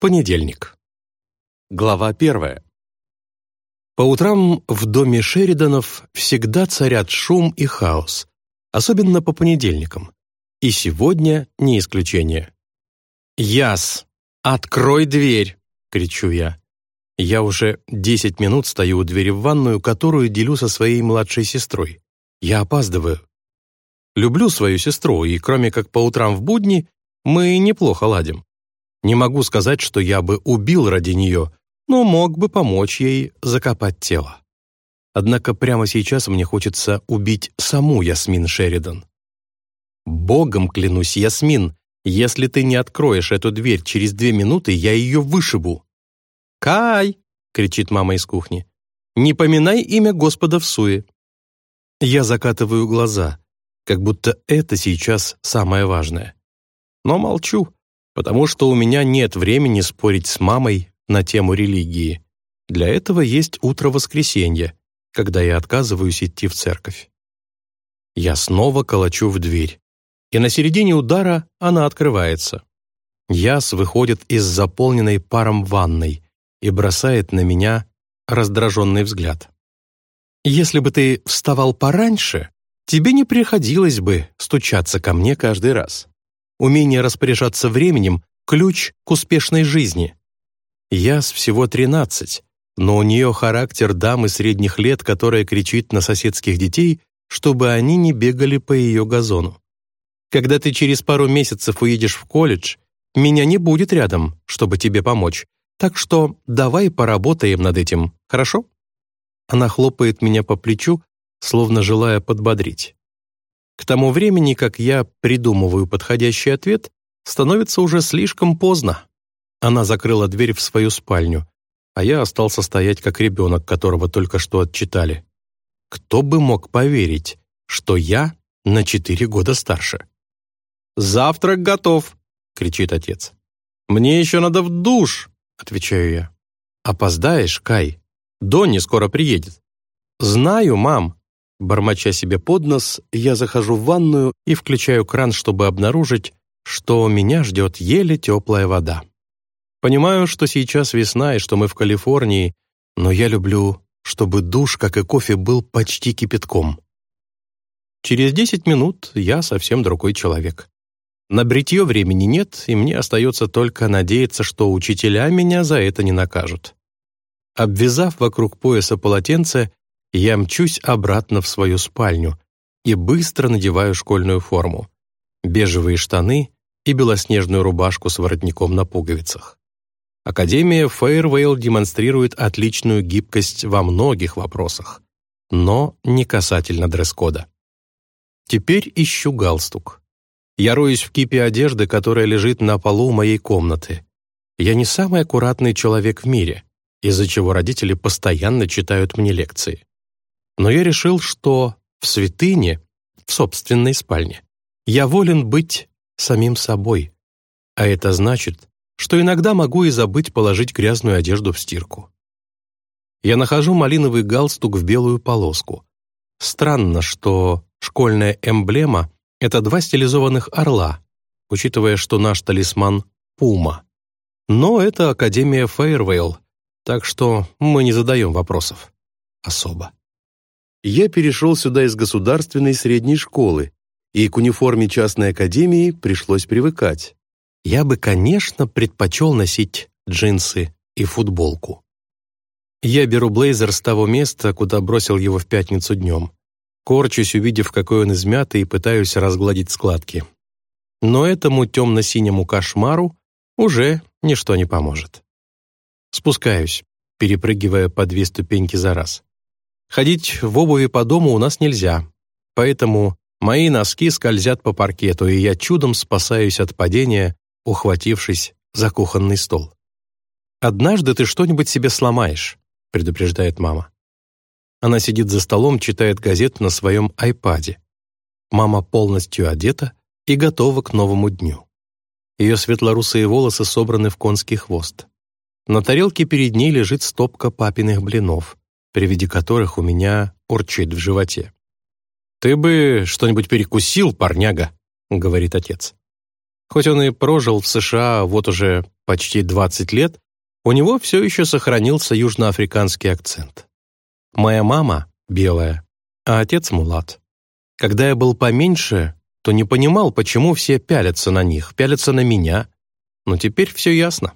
Понедельник. Глава первая. По утрам в доме Шериданов всегда царят шум и хаос, особенно по понедельникам. И сегодня не исключение. «Яс, открой дверь!» — кричу я. Я уже десять минут стою у двери в ванную, которую делю со своей младшей сестрой. Я опаздываю. Люблю свою сестру, и кроме как по утрам в будни, мы неплохо ладим. Не могу сказать, что я бы убил ради нее, но мог бы помочь ей закопать тело. Однако прямо сейчас мне хочется убить саму Ясмин Шеридан. Богом клянусь, Ясмин, если ты не откроешь эту дверь через две минуты, я ее вышибу. «Кай!» — кричит мама из кухни. «Не поминай имя Господа в суе». Я закатываю глаза, как будто это сейчас самое важное. Но молчу потому что у меня нет времени спорить с мамой на тему религии. Для этого есть утро воскресенья, когда я отказываюсь идти в церковь. Я снова колочу в дверь, и на середине удара она открывается. Яс выходит из заполненной паром ванной и бросает на меня раздраженный взгляд. «Если бы ты вставал пораньше, тебе не приходилось бы стучаться ко мне каждый раз умение распоряжаться временем – ключ к успешной жизни. Яс всего 13, но у нее характер дамы средних лет, которая кричит на соседских детей, чтобы они не бегали по ее газону. Когда ты через пару месяцев уедешь в колледж, меня не будет рядом, чтобы тебе помочь. Так что давай поработаем над этим, хорошо?» Она хлопает меня по плечу, словно желая подбодрить. К тому времени, как я придумываю подходящий ответ, становится уже слишком поздно. Она закрыла дверь в свою спальню, а я остался стоять как ребенок, которого только что отчитали. Кто бы мог поверить, что я на четыре года старше? «Завтрак готов!» — кричит отец. «Мне еще надо в душ!» — отвечаю я. «Опоздаешь, Кай. Донни скоро приедет». «Знаю, мам», Бормоча себе под нос, я захожу в ванную и включаю кран, чтобы обнаружить, что меня ждет еле теплая вода. Понимаю, что сейчас весна и что мы в Калифорнии, но я люблю, чтобы душ, как и кофе, был почти кипятком. Через 10 минут я совсем другой человек. На бритье времени нет, и мне остается только надеяться, что учителя меня за это не накажут. Обвязав вокруг пояса полотенце, я мчусь обратно в свою спальню и быстро надеваю школьную форму, бежевые штаны и белоснежную рубашку с воротником на пуговицах. Академия Фейервейл демонстрирует отличную гибкость во многих вопросах, но не касательно дресс-кода. Теперь ищу галстук. Я роюсь в кипе одежды, которая лежит на полу моей комнаты. Я не самый аккуратный человек в мире, из-за чего родители постоянно читают мне лекции. Но я решил, что в святыне, в собственной спальне, я волен быть самим собой. А это значит, что иногда могу и забыть положить грязную одежду в стирку. Я нахожу малиновый галстук в белую полоску. Странно, что школьная эмблема — это два стилизованных орла, учитывая, что наш талисман — пума. Но это Академия Фейервейл, так что мы не задаем вопросов. Особо я перешел сюда из государственной средней школы, и к униформе частной академии пришлось привыкать. Я бы, конечно, предпочел носить джинсы и футболку. Я беру блейзер с того места, куда бросил его в пятницу днем. Корчусь, увидев, какой он измятый, и пытаюсь разгладить складки. Но этому темно-синему кошмару уже ничто не поможет. Спускаюсь, перепрыгивая по две ступеньки за раз. Ходить в обуви по дому у нас нельзя, поэтому мои носки скользят по паркету, и я чудом спасаюсь от падения, ухватившись за кухонный стол. «Однажды ты что-нибудь себе сломаешь», — предупреждает мама. Она сидит за столом, читает газету на своем айпаде. Мама полностью одета и готова к новому дню. Ее светлорусые волосы собраны в конский хвост. На тарелке перед ней лежит стопка папиных блинов при виде которых у меня урчит в животе. «Ты бы что-нибудь перекусил, парняга», — говорит отец. Хоть он и прожил в США вот уже почти 20 лет, у него все еще сохранился южноафриканский акцент. Моя мама белая, а отец мулат. Когда я был поменьше, то не понимал, почему все пялятся на них, пялятся на меня. Но теперь все ясно.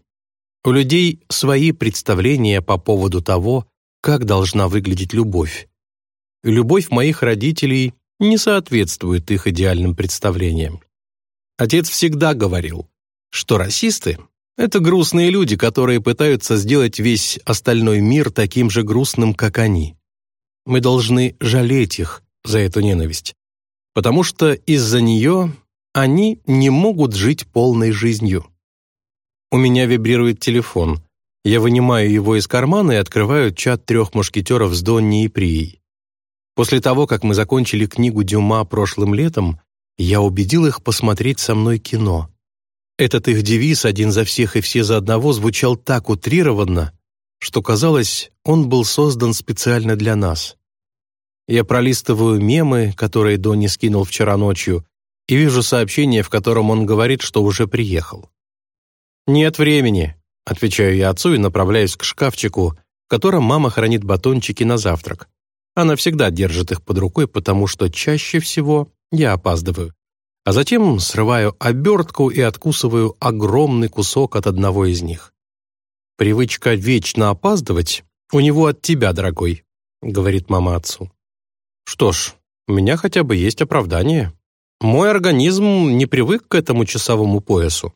У людей свои представления по поводу того, как должна выглядеть любовь. Любовь моих родителей не соответствует их идеальным представлениям. Отец всегда говорил, что расисты — это грустные люди, которые пытаются сделать весь остальной мир таким же грустным, как они. Мы должны жалеть их за эту ненависть, потому что из-за нее они не могут жить полной жизнью. У меня вибрирует телефон. Я вынимаю его из кармана и открываю чат трех мушкетеров с Донни и Прией. После того, как мы закончили книгу Дюма прошлым летом, я убедил их посмотреть со мной кино. Этот их девиз «один за всех и все за одного» звучал так утрированно, что, казалось, он был создан специально для нас. Я пролистываю мемы, которые Донни скинул вчера ночью, и вижу сообщение, в котором он говорит, что уже приехал. «Нет времени», — отвечаю я отцу и направляюсь к шкафчику, в котором мама хранит батончики на завтрак. Она всегда держит их под рукой, потому что чаще всего я опаздываю. А затем срываю обертку и откусываю огромный кусок от одного из них. «Привычка вечно опаздывать у него от тебя, дорогой», — говорит мама отцу. «Что ж, у меня хотя бы есть оправдание. Мой организм не привык к этому часовому поясу.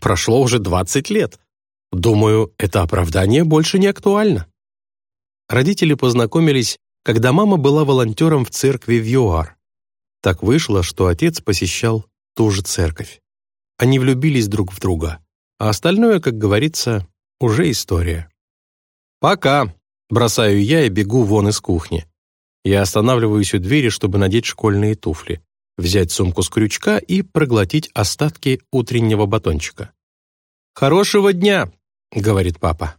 Прошло уже 20 лет. Думаю, это оправдание больше не актуально». Родители познакомились когда мама была волонтером в церкви в ЮАР. Так вышло, что отец посещал ту же церковь. Они влюбились друг в друга, а остальное, как говорится, уже история. «Пока!» — бросаю я и бегу вон из кухни. Я останавливаюсь у двери, чтобы надеть школьные туфли, взять сумку с крючка и проглотить остатки утреннего батончика. «Хорошего дня!» — говорит папа.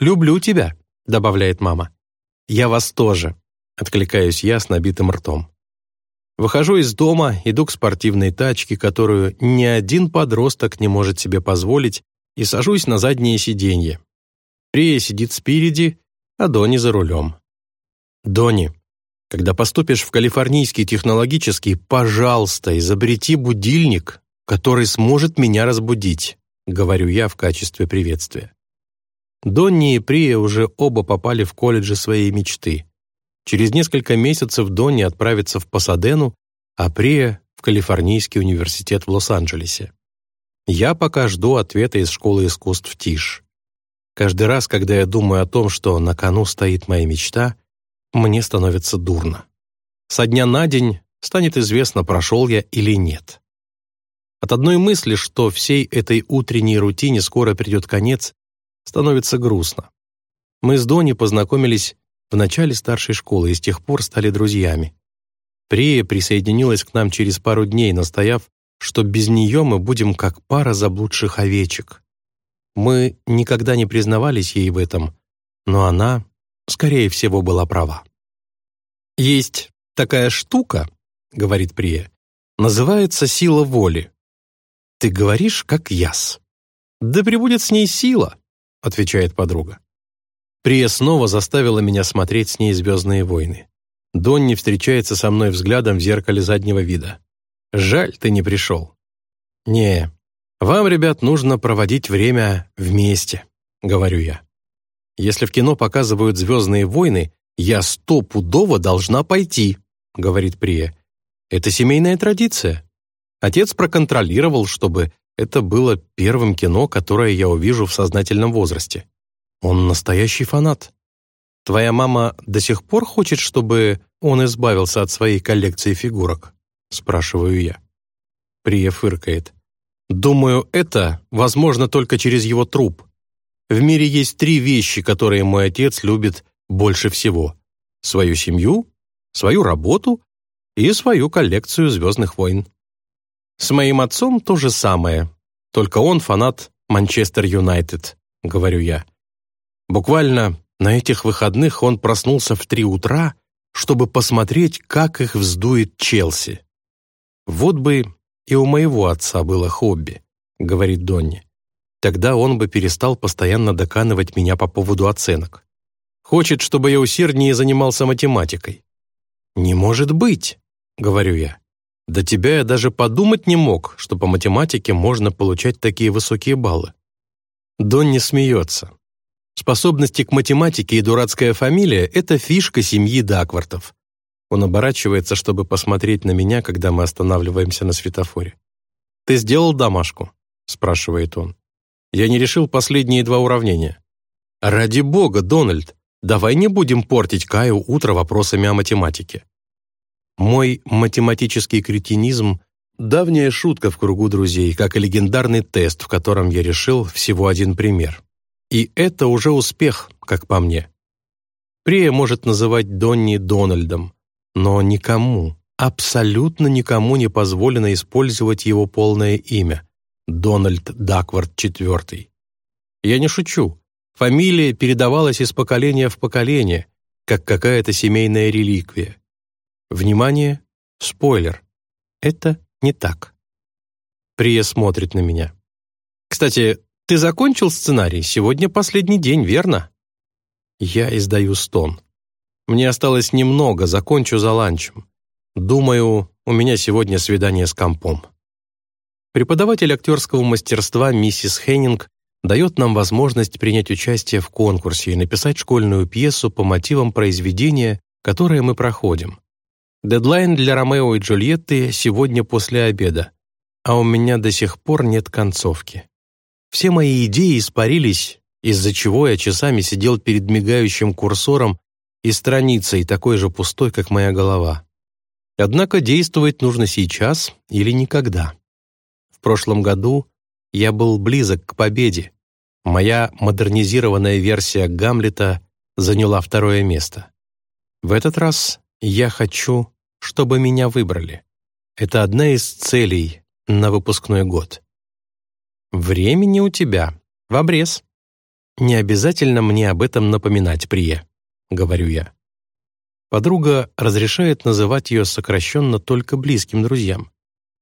«Люблю тебя!» — добавляет мама. «Я вас тоже!» Откликаюсь я с набитым ртом. Выхожу из дома, иду к спортивной тачке, которую ни один подросток не может себе позволить, и сажусь на заднее сиденье. Прия сидит спереди, а Дони за рулем. «Дони, когда поступишь в Калифорнийский технологический, пожалуйста, изобрети будильник, который сможет меня разбудить», говорю я в качестве приветствия. Донни и Прия уже оба попали в колледжи своей мечты. Через несколько месяцев Донни отправится в Пасадену, а Прия — в Калифорнийский университет в Лос-Анджелесе. Я пока жду ответа из школы искусств ТИШ. Каждый раз, когда я думаю о том, что на кону стоит моя мечта, мне становится дурно. Со дня на день станет известно, прошел я или нет. От одной мысли, что всей этой утренней рутине скоро придет конец, становится грустно. Мы с Донни познакомились в начале старшей школы и с тех пор стали друзьями. Прия присоединилась к нам через пару дней, настояв, что без нее мы будем как пара заблудших овечек. Мы никогда не признавались ей в этом, но она, скорее всего, была права. «Есть такая штука, — говорит Прия, — называется сила воли. Ты говоришь, как яс. Да прибудет с ней сила, — отвечает подруга. Прия снова заставила меня смотреть с ней «Звездные войны». Донни встречается со мной взглядом в зеркале заднего вида. «Жаль, ты не пришел». «Не, вам, ребят, нужно проводить время вместе», — говорю я. «Если в кино показывают «Звездные войны», я стопудово должна пойти», — говорит Прия. «Это семейная традиция. Отец проконтролировал, чтобы это было первым кино, которое я увижу в сознательном возрасте. Он настоящий фанат. Твоя мама до сих пор хочет, чтобы он избавился от своей коллекции фигурок?» Спрашиваю я. Прия фыркает. «Думаю, это возможно только через его труп. В мире есть три вещи, которые мой отец любит больше всего. Свою семью, свою работу и свою коллекцию «Звездных войн». С моим отцом то же самое, только он фанат Манчестер Юнайтед, говорю я. Буквально на этих выходных он проснулся в три утра, чтобы посмотреть, как их вздует Челси. Вот бы и у моего отца было хобби», — говорит Донни. «Тогда он бы перестал постоянно доканывать меня по поводу оценок. Хочет, чтобы я усерднее занимался математикой». «Не может быть», — говорю я. «До тебя я даже подумать не мог, что по математике можно получать такие высокие баллы». Донни смеется. Способности к математике и дурацкая фамилия — это фишка семьи Даквартов. Он оборачивается, чтобы посмотреть на меня, когда мы останавливаемся на светофоре. «Ты сделал домашку?» — спрашивает он. «Я не решил последние два уравнения». «Ради бога, Дональд, давай не будем портить Каю утро вопросами о математике». Мой математический кретинизм — давняя шутка в кругу друзей, как и легендарный тест, в котором я решил всего один пример. И это уже успех, как по мне. Прия может называть Донни Дональдом, но никому, абсолютно никому не позволено использовать его полное имя – Дональд Даквард IV. Я не шучу. Фамилия передавалась из поколения в поколение, как какая-то семейная реликвия. Внимание, спойлер. Это не так. Прия смотрит на меня. Кстати, ты закончил сценарий? Сегодня последний день, верно? Я издаю стон. Мне осталось немного, закончу за ланчем. Думаю, у меня сегодня свидание с компом. Преподаватель актерского мастерства миссис Хеннинг дает нам возможность принять участие в конкурсе и написать школьную пьесу по мотивам произведения, которое мы проходим. Дедлайн для Ромео и Джульетты сегодня после обеда, а у меня до сих пор нет концовки. Все мои идеи испарились, из-за чего я часами сидел перед мигающим курсором и страницей такой же пустой, как моя голова. Однако действовать нужно сейчас или никогда. В прошлом году я был близок к победе. Моя модернизированная версия Гамлета заняла второе место. В этот раз я хочу, чтобы меня выбрали. Это одна из целей на выпускной год. Времени у тебя в обрез. Не обязательно мне об этом напоминать, Прия. — говорю я. Подруга разрешает называть ее сокращенно только близким друзьям.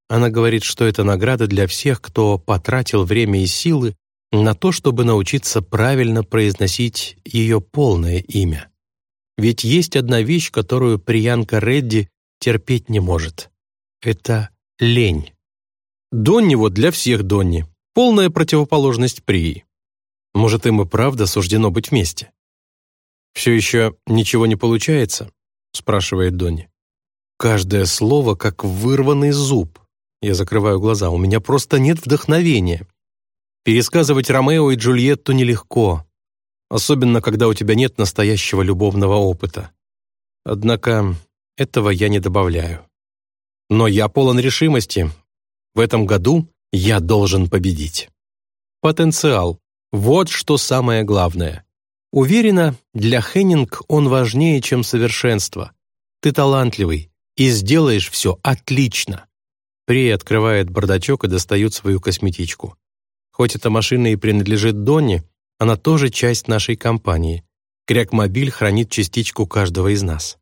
Она говорит, что это награда для всех, кто потратил время и силы на то, чтобы научиться правильно произносить ее полное имя. Ведь есть одна вещь, которую Приянка Редди терпеть не может. Это лень. Донни вот для всех Донни. Полная противоположность Прии. Может, им и правда суждено быть вместе. «Все еще ничего не получается?» — спрашивает Донни. «Каждое слово как вырванный зуб. Я закрываю глаза, у меня просто нет вдохновения. Пересказывать Ромео и Джульетту нелегко, особенно когда у тебя нет настоящего любовного опыта. Однако этого я не добавляю. Но я полон решимости. В этом году я должен победить. Потенциал — вот что самое главное. Уверена, для Хеннинг он важнее, чем совершенство. Ты талантливый и сделаешь все отлично. При открывает бардачок и достает свою косметичку. Хоть эта машина и принадлежит Донни, она тоже часть нашей компании. Крякмобиль хранит частичку каждого из нас.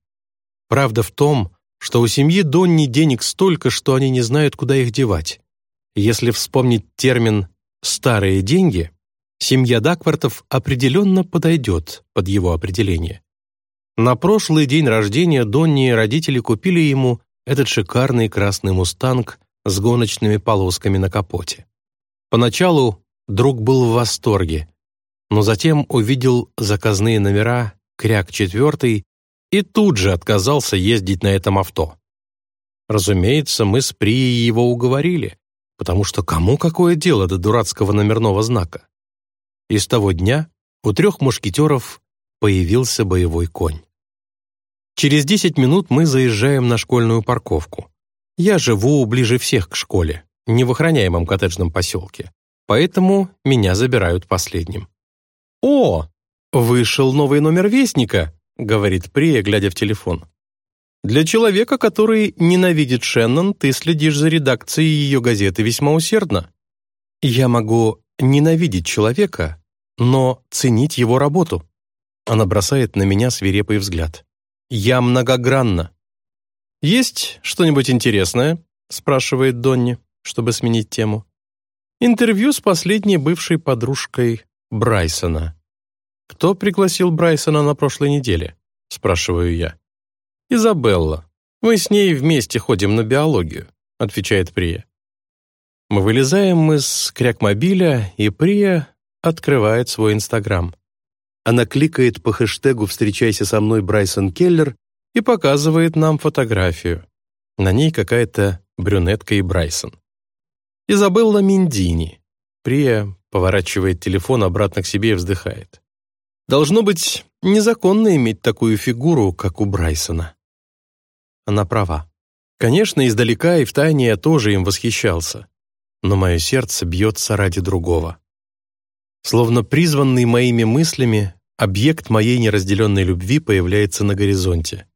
Правда в том, что у семьи Донни денег столько, что они не знают, куда их девать. Если вспомнить термин «старые деньги», Семья Даквартов определенно подойдет под его определение. На прошлый день рождения Донни родители купили ему этот шикарный красный «Мустанг» с гоночными полосками на капоте. Поначалу друг был в восторге, но затем увидел заказные номера «Кряк четвертый» и тут же отказался ездить на этом авто. Разумеется, мы с Прией его уговорили, потому что кому какое дело до дурацкого номерного знака? И с того дня у трех мушкетеров появился боевой конь. Через десять минут мы заезжаем на школьную парковку. Я живу ближе всех к школе, не в охраняемом коттеджном поселке, поэтому меня забирают последним. «О, вышел новый номер Вестника», — говорит Прия, глядя в телефон. «Для человека, который ненавидит Шеннон, ты следишь за редакцией ее газеты весьма усердно. Я могу ненавидеть человека, но ценить его работу. Она бросает на меня свирепый взгляд. Я многогранна. «Есть что-нибудь интересное?» — спрашивает Донни. чтобы сменить тему. Интервью с последней бывшей подружкой Брайсона. «Кто пригласил Брайсона на прошлой неделе?» — спрашиваю я. «Изабелла. Мы с ней вместе ходим на биологию», — отвечает Прия. Мы вылезаем из крякмобиля, и Прия открывает свой Инстаграм. Она кликает по хэштегу «Встречайся со мной, Брайсон Келлер» и показывает нам фотографию. На ней какая-то брюнетка и Брайсон. Изабелла Миндини. Прия поворачивает телефон обратно к себе и вздыхает. Должно быть незаконно иметь такую фигуру, как у Брайсона. Она права. Конечно, издалека и втайне я тоже им восхищался. Но мое сердце бьется ради другого. Словно призванный моими мыслями, объект моей неразделенной любви появляется на горизонте.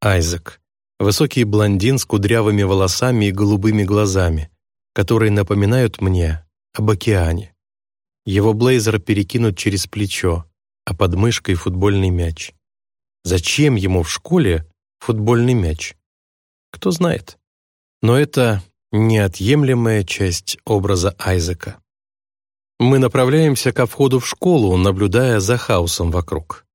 Айзек. Высокий блондин с кудрявыми волосами и голубыми глазами, которые напоминают мне об океане. Его блейзер перекинут через плечо, под мышкой футбольный мяч. Зачем ему в школе футбольный мяч? Кто знает. Но это неотъемлемая часть образа Айзека. Мы направляемся ко входу в школу, наблюдая за хаосом вокруг.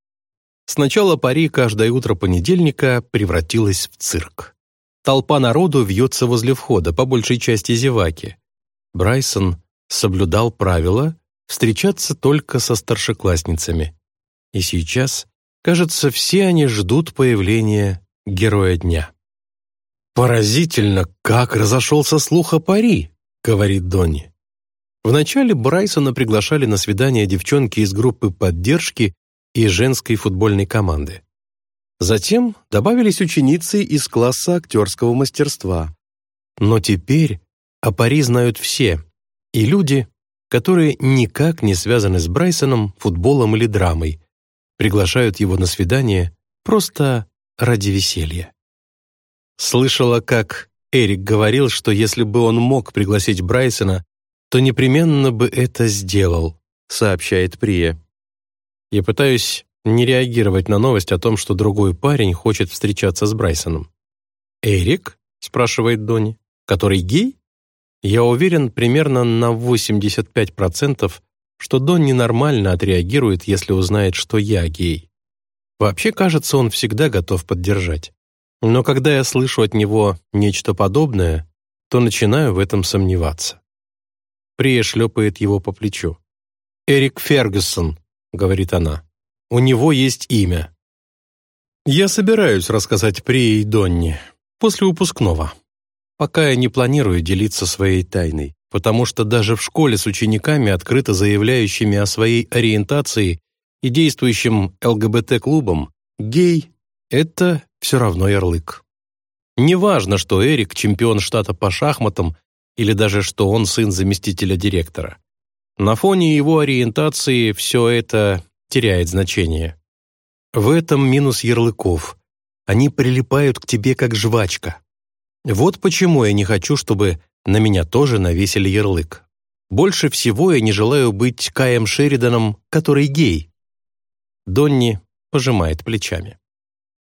Сначала Пари каждое утро понедельника превратилась в цирк. Толпа народу вьется возле входа, по большей части зеваки. Брайсон соблюдал правила встречаться только со старшеклассницами. И сейчас, кажется, все они ждут появления героя дня. «Поразительно, как разошелся слух о Пари», — говорит Донни. Вначале Брайсона приглашали на свидание девчонки из группы поддержки и женской футбольной команды. Затем добавились ученицы из класса актерского мастерства. Но теперь о Пари знают все, и люди, которые никак не связаны с Брайсоном, футболом или драмой, приглашают его на свидание просто ради веселья. Слышала, как Эрик говорил, что если бы он мог пригласить Брайсона, то непременно бы это сделал», — сообщает Прия. Я пытаюсь не реагировать на новость о том, что другой парень хочет встречаться с Брайсоном. «Эрик?» — спрашивает Донни. «Который гей?» Я уверен примерно на 85%, что Донни нормально отреагирует, если узнает, что я гей. Вообще, кажется, он всегда готов поддержать. Но когда я слышу от него нечто подобное, то начинаю в этом сомневаться. Прия шлепает его по плечу. «Эрик Фергюсон», — говорит она. «У него есть имя». Я собираюсь рассказать Прии и Донни после выпускного. Пока я не планирую делиться своей тайной, потому что даже в школе с учениками, открыто заявляющими о своей ориентации и действующим ЛГБТ-клубом, гей — это все равно ярлык. Неважно, что Эрик — чемпион штата по шахматам или даже что он сын заместителя директора. На фоне его ориентации все это теряет значение. В этом минус ярлыков. Они прилипают к тебе как жвачка. Вот почему я не хочу, чтобы на меня тоже навесили ярлык. Больше всего я не желаю быть Каем Шериданом, который гей. Донни пожимает плечами.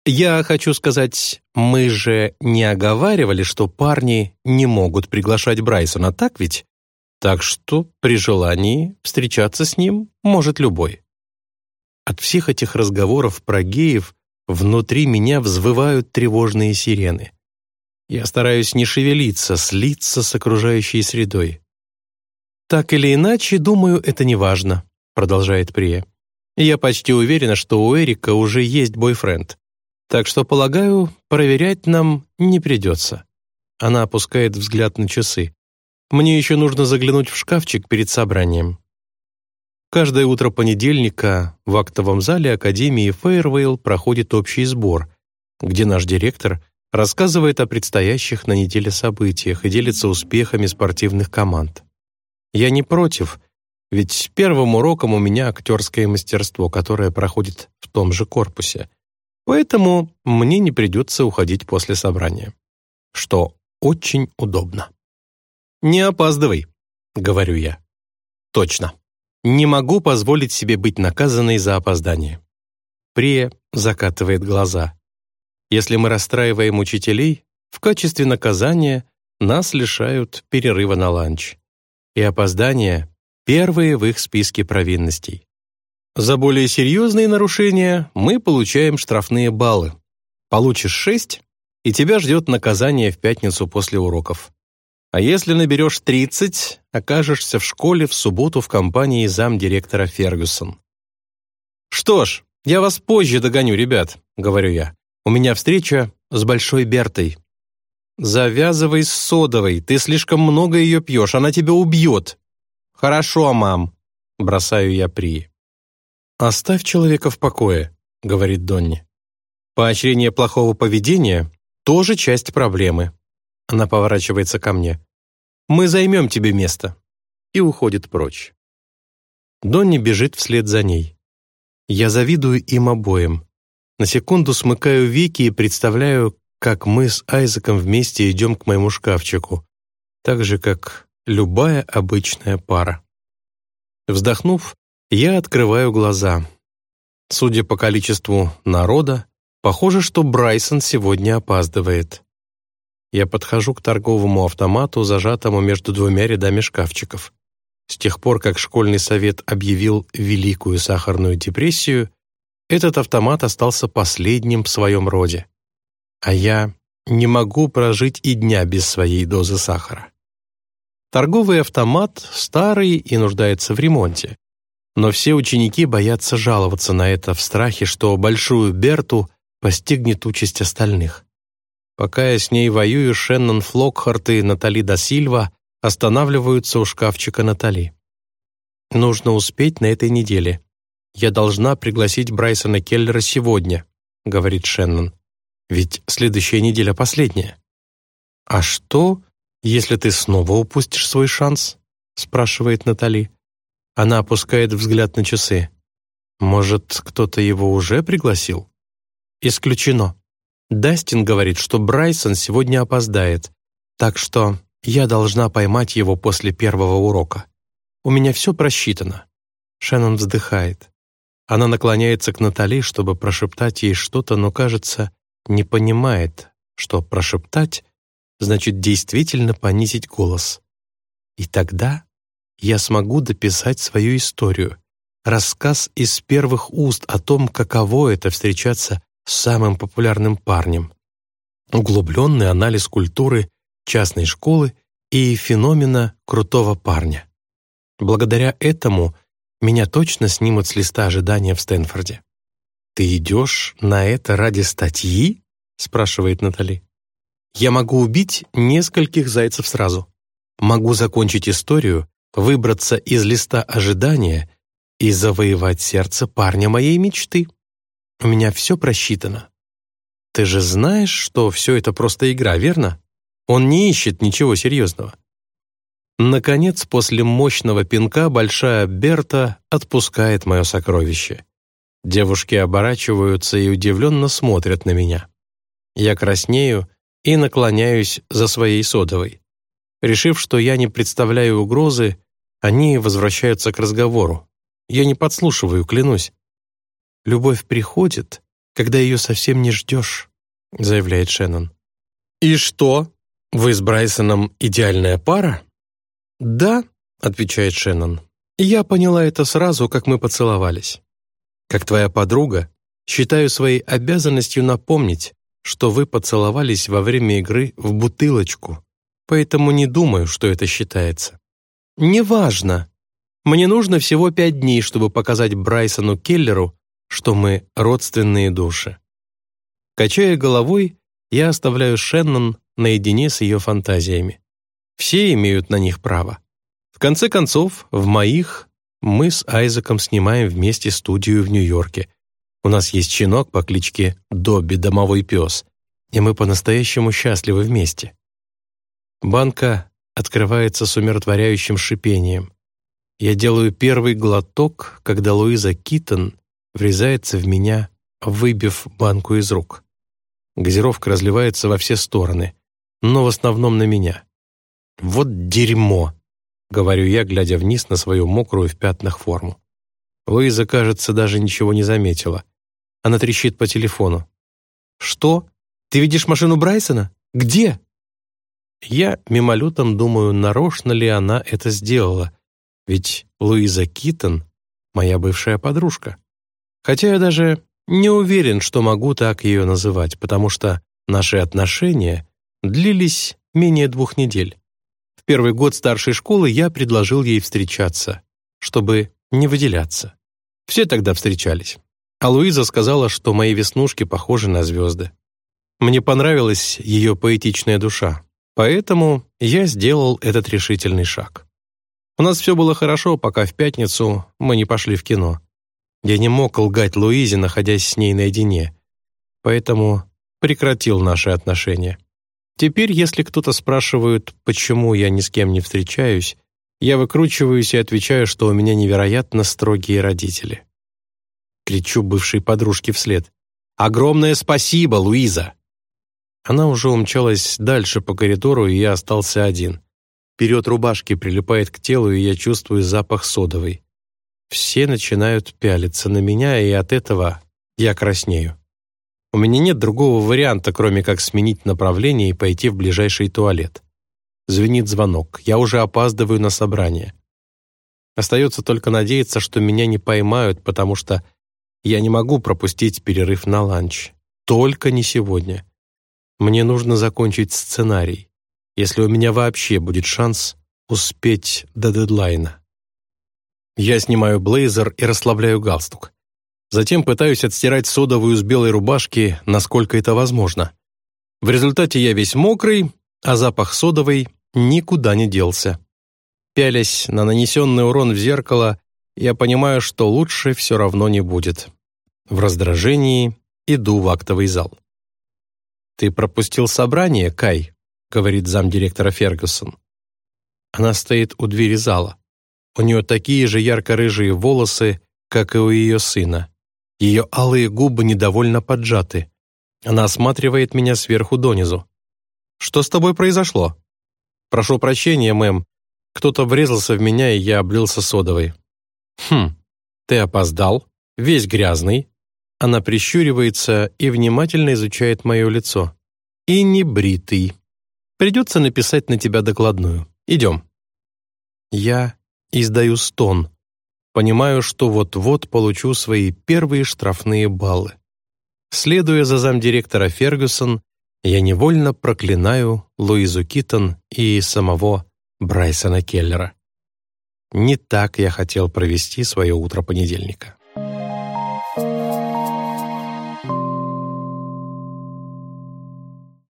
Я хочу сказать, мы же не оговаривали, что парни не могут приглашать Брайсона, так ведь? Так что при желании встречаться с ним может любой. От всех этих разговоров про геев внутри меня взвывают тревожные сирены. Я стараюсь не шевелиться, слиться с окружающей средой. «Так или иначе, думаю, это не важно», — продолжает Прия. «Я почти уверена, что у Эрика уже есть бойфренд. Так что, полагаю, проверять нам не придется. Она опускает взгляд на часы. Мне еще нужно заглянуть в шкафчик перед собранием. Каждое утро понедельника в актовом зале Академии Фейервейл проходит общий сбор, где наш директор рассказывает о предстоящих на неделе событиях и делится успехами спортивных команд. Я не против, ведь первым уроком у меня актерское мастерство, которое проходит в том же корпусе — Поэтому мне не придется уходить после собрания. Что очень удобно. «Не опаздывай», — говорю я. «Точно. Не могу позволить себе быть наказанной за опоздание». Прия закатывает глаза. Если мы расстраиваем учителей, в качестве наказания нас лишают перерыва на ланч. И опоздания — первые в их списке провинностей. За более серьезные нарушения мы получаем штрафные баллы. Получишь шесть, и тебя ждет наказание в пятницу после уроков. А если наберешь 30, окажешься в школе в субботу в компании замдиректора Фергюсон. «Что ж, я вас позже догоню, ребят», — говорю я. «У меня встреча с Большой Бертой». «Завязывай с содовой, ты слишком много ее пьешь, она тебя убьет». «Хорошо, мам», — бросаю я При. «Оставь человека в покое», — говорит Донни. «Поощрение плохого поведения — тоже часть проблемы». Она поворачивается ко мне. «Мы займем тебе место». И уходит прочь. Донни бежит вслед за ней. Я завидую им обоим. На секунду смыкаю веки и представляю, как мы с Айзеком вместе идем к моему шкафчику, так же, как любая обычная пара. Вздохнув, я открываю глаза. Судя по количеству народа, похоже, что Брайсон сегодня опаздывает. Я подхожу к торговому автомату, зажатому между двумя рядами шкафчиков. С тех пор, как школьный совет объявил Великую сахарную депрессию, этот автомат остался последним в своем роде. А я не могу прожить и дня без своей дозы сахара. Торговый автомат старый и нуждается в ремонте. Но все ученики боятся жаловаться на это в страхе, что большую Берту постигнет участь остальных. Пока я с ней воюю, Шеннон Флокхарт и Натали да Сильва останавливаются у шкафчика Натали. «Нужно успеть на этой неделе. Я должна пригласить Брайсона Келлера сегодня», — говорит Шеннон. «Ведь следующая неделя последняя». «А что, если ты снова упустишь свой шанс?» — спрашивает Натали. Она опускает взгляд на часы. «Может, кто-то его уже пригласил?» «Исключено. Дастин говорит, что Брайсон сегодня опоздает, так что я должна поймать его после первого урока. У меня все просчитано». Шеннон вздыхает. Она наклоняется к Натали, чтобы прошептать ей что-то, но, кажется, не понимает, что прошептать значит действительно понизить голос. И тогда я смогу дописать свою историю, рассказ из первых уст о том, каково это встречаться с самым популярным парнем, углубленный анализ культуры частной школы и феномена крутого парня. Благодаря этому меня точно снимут с листа ожидания в Стэнфорде. «Ты идешь на это ради статьи?» — спрашивает Натали. «Я могу убить нескольких зайцев сразу. Могу закончить историю, выбраться из листа ожидания и завоевать сердце парня моей мечты. У меня все просчитано. Ты же знаешь, что все это просто игра, верно? Он не ищет ничего серьезного. Наконец, после мощного пинка большая Берта отпускает мое сокровище. Девушки оборачиваются и удивленно смотрят на меня. Я краснею и наклоняюсь за своей содовой. Решив, что я не представляю угрозы, они возвращаются к разговору. Я не подслушиваю, клянусь. «Любовь приходит, когда ее совсем не ждешь», — заявляет Шеннон. «И что?» «Вы с Брайсоном идеальная пара?» «Да», — отвечает Шеннон. «Я поняла это сразу, как мы поцеловались. Как твоя подруга, считаю своей обязанностью напомнить, что вы поцеловались во время игры в бутылочку, поэтому не думаю, что это считается». «Неважно. Мне нужно всего пять дней, чтобы показать Брайсону Келлеру, что мы родственные души». Качая головой, я оставляю Шеннон наедине с ее фантазиями. Все имеют на них право. В конце концов, в моих мы с Айзеком снимаем вместе студию в Нью-Йорке. У нас есть щенок по кличке Добби, домовой пес, и мы по-настоящему счастливы вместе. Банка открывается с умиротворяющим шипением. Я делаю первый глоток, когда Луиза Китон врезается в меня, выбив банку из рук. Газировка разливается во все стороны, но в основном на меня. «Вот дерьмо!» — говорю я, глядя вниз на свою мокрую в пятнах форму. Луиза, кажется, даже ничего не заметила. Она трещит по телефону. «Что? Ты видишь машину Брайсона? Где?» Я мимолетом думаю, нарочно ли она это сделала, ведь Луиза Китон — моя бывшая подружка. Хотя я даже не уверен, что могу так ее называть, потому что наши отношения длились менее двух недель. Первый год старшей школы я предложил ей встречаться, чтобы не выделяться. Все тогда встречались. А Луиза сказала, что мои веснушки похожи на звезды. Мне понравилась ее поэтичная душа, поэтому я сделал этот решительный шаг. У нас все было хорошо, пока в пятницу мы не пошли в кино. Я не мог лгать Луизе, находясь с ней наедине, поэтому прекратил наши отношения. Теперь, если кто-то спрашивает, почему я ни с кем не встречаюсь, я выкручиваюсь и отвечаю, что у меня невероятно строгие родители. Кричу бывшей подружке вслед. «Огромное спасибо, Луиза!» Она уже умчалась дальше по коридору, и я остался один. Вперед рубашки прилипает к телу, и я чувствую запах содовой. Все начинают пялиться на меня, и от этого я краснею. У меня нет другого варианта, кроме как сменить направление и пойти в ближайший туалет. Звенит звонок. Я уже опаздываю на собрание. Остается только надеяться, что меня не поймают, потому что я не могу пропустить перерыв на ланч. Только не сегодня. Мне нужно закончить сценарий, если у меня вообще будет шанс успеть до дедлайна. Я снимаю блейзер и расслабляю галстук. Затем пытаюсь отстирать содовую с белой рубашки, насколько это возможно. В результате я весь мокрый, а запах содовой никуда не делся. Пялясь на нанесенный урон в зеркало, я понимаю, что лучше все равно не будет. В раздражении иду в актовый зал. «Ты пропустил собрание, Кай», — говорит замдиректора Фергюсон. Она стоит у двери зала. У нее такие же ярко-рыжие волосы, как и у ее сына. Ее алые губы недовольно поджаты. Она осматривает меня сверху донизу. «Что с тобой произошло?» «Прошу прощения, мэм. Кто-то врезался в меня, и я облился содовой». «Хм, ты опоздал, весь грязный». Она прищуривается и внимательно изучает мое лицо. «И не бритый. Придется написать на тебя докладную. Идем». Я издаю стон. Понимаю, что вот-вот получу свои первые штрафные баллы. Следуя за замдиректора Фергюсон, я невольно проклинаю Луизу Китон и самого Брайсона Келлера. Не так я хотел провести свое утро понедельника.